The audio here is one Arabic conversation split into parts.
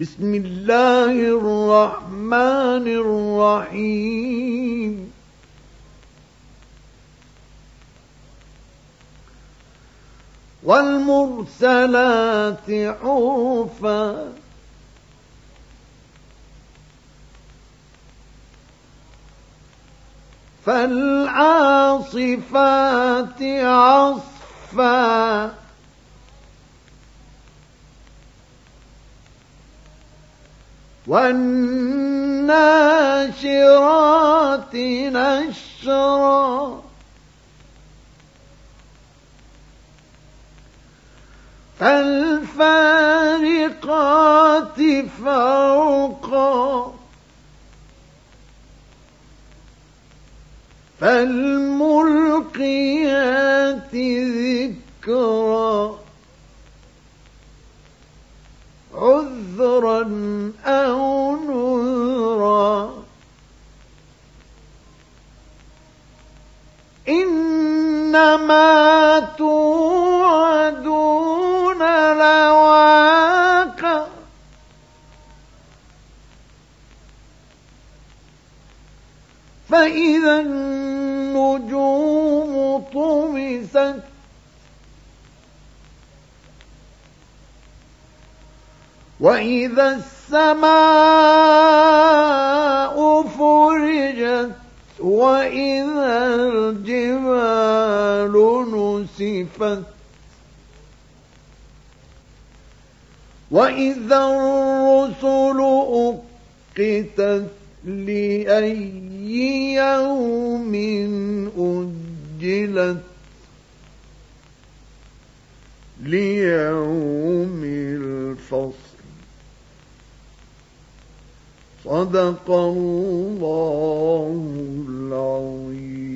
بسم الله الرحمن الرحيم. والمرسلات عرفا. فالعاصفات عصفا. والناشرات نشرا. فالفارقات فرقا فالملقيات النجوم طمست. وإذا السماء فرجت وإذا الجبال نسفت. وإذا الرسل أقتت لأي يوم أجلت ليوم الفصل. صدق الله العظيم.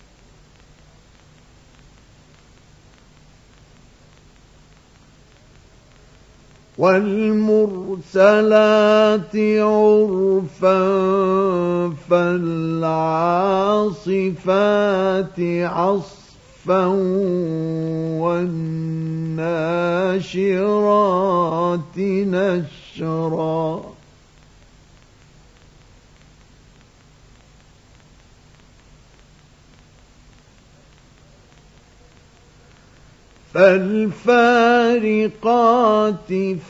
والمرسلات عرفا فالعاصفات عصفا والناشرات نشرا فالفارقات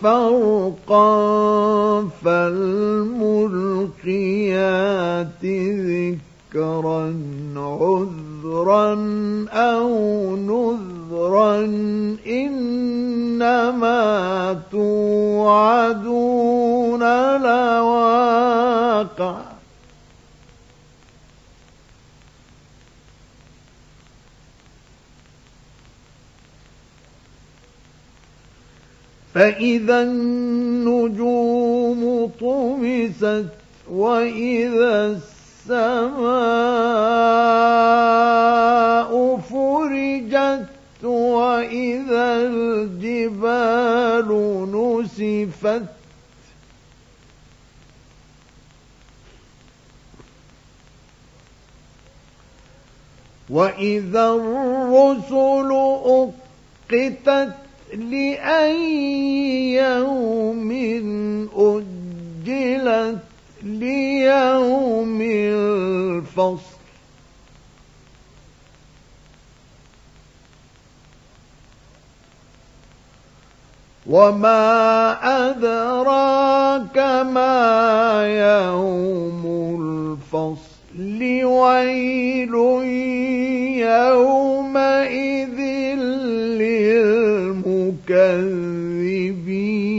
فرقا فالملقيات ذكرا عذرا أو نذرا إنما توعدون لواقع. فإذا النجوم طمست وإذا السماء فرجت وإذا الجبال نسفت. وإذا الرسل أقتت لأي يوم أجلت ليوم الفصل. وما أدراك ما يوم الفصل. ويل يومئذ للمكذبين.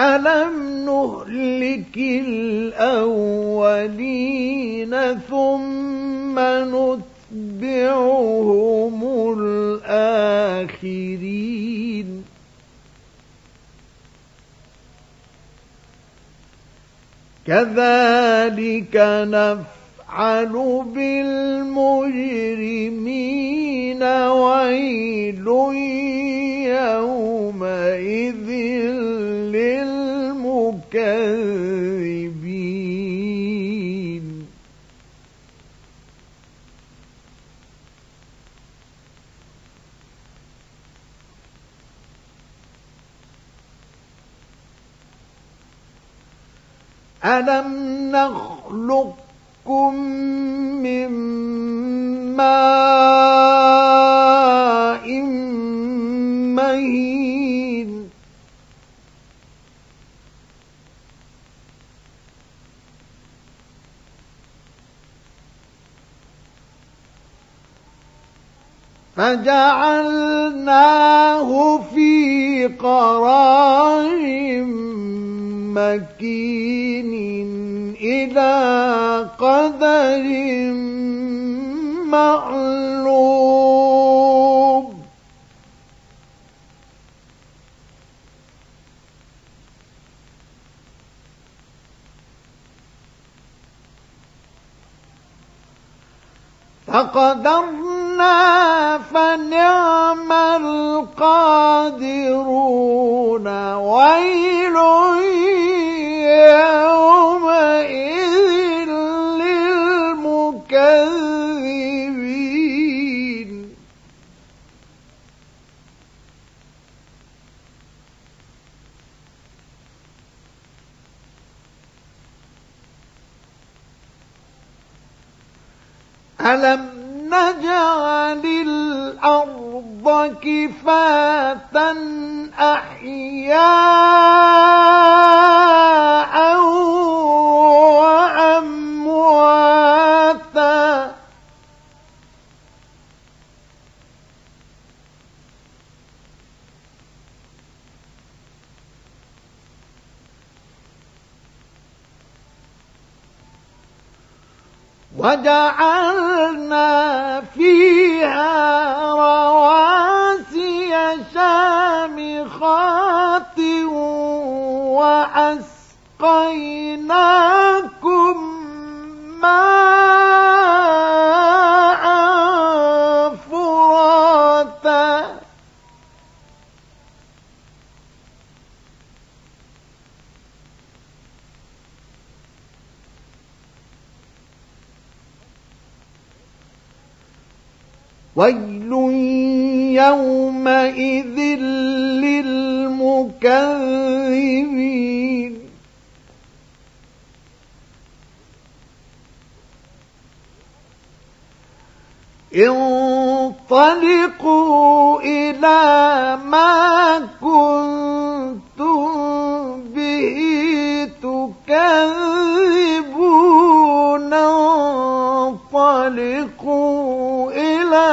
ألم نهلك الأولين ثم نتبعهم؟ كذلك نفعل بالمجرمين ويل يومئذ للمكذبين ألم نخلقكم من ماء مهين؟ فجعلناه في قرار مكين إلى قدر معلوم. فقدرنا فنعم القادرون. ويل يومئذ للمكذبين. ألم نجعل الأرض كفاة أحياء وأمواتا وجعلنا فيها رواسي وأسقيناكم ماء فراتا. ويل يومئذ للمكذبين. انطلقوا إلى ما كنتم به تكذبون انطلقوا إلى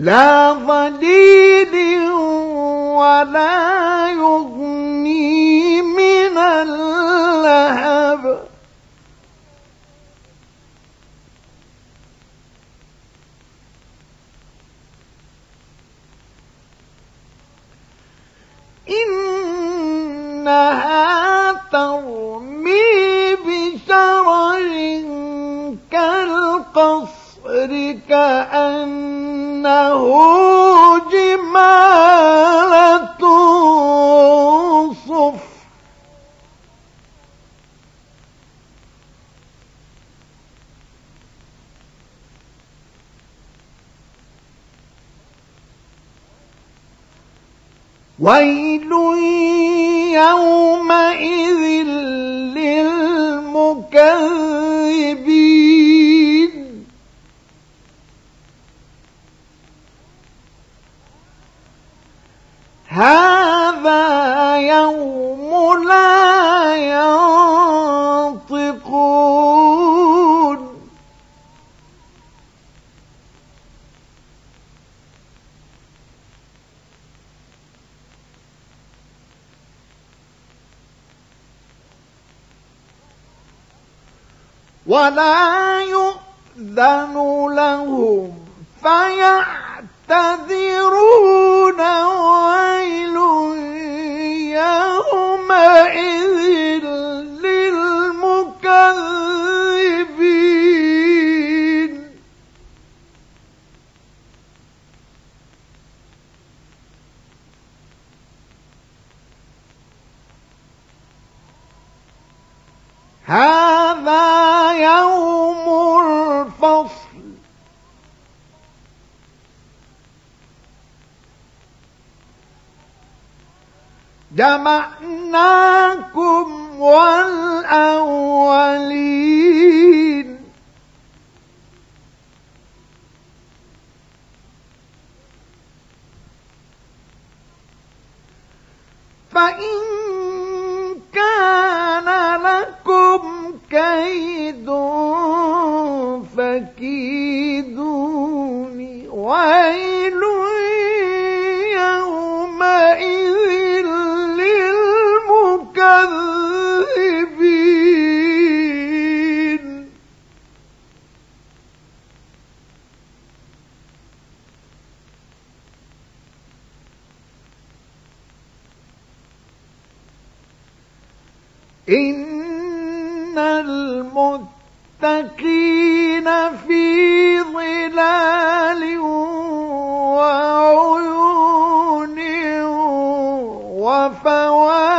لا ظليل ولا يغني من اللهب. إنها ترمي بشرر كالقصر ويل يومئذ يوم لا ينطقون. ولا يؤذن لهم فيعتذرون. جمعناكم والأولين. فإن كان لكم كيد فكيدوني ويل إن المتقين في ظلال وعيون وفواكه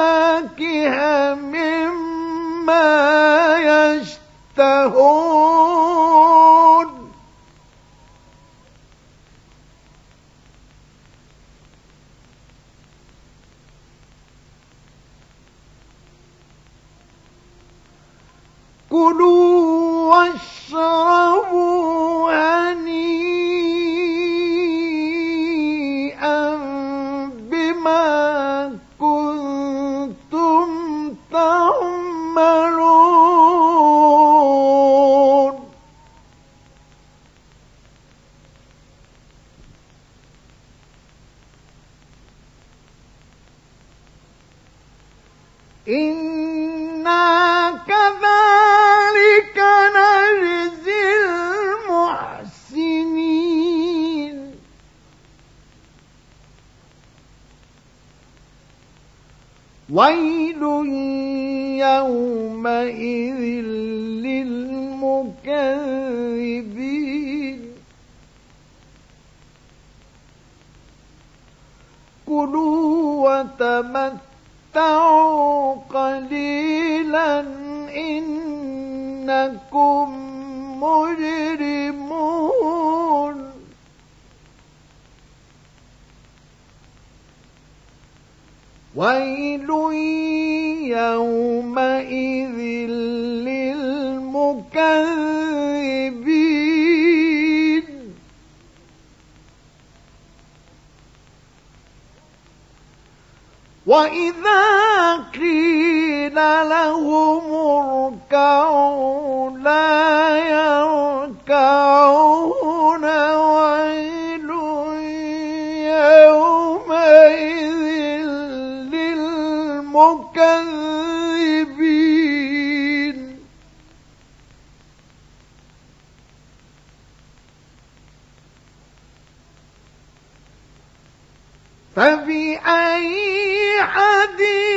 كلوا واشربوا هنيئا بما كنتم تعملون. إنا ويل يومئذ للمكذبين كلوا وتمتعوا قليلا إنكم مجرمون ويل يومئذ للمكذبين. وإذا قيل لهم اركعوا لا يركعون فبأي حديث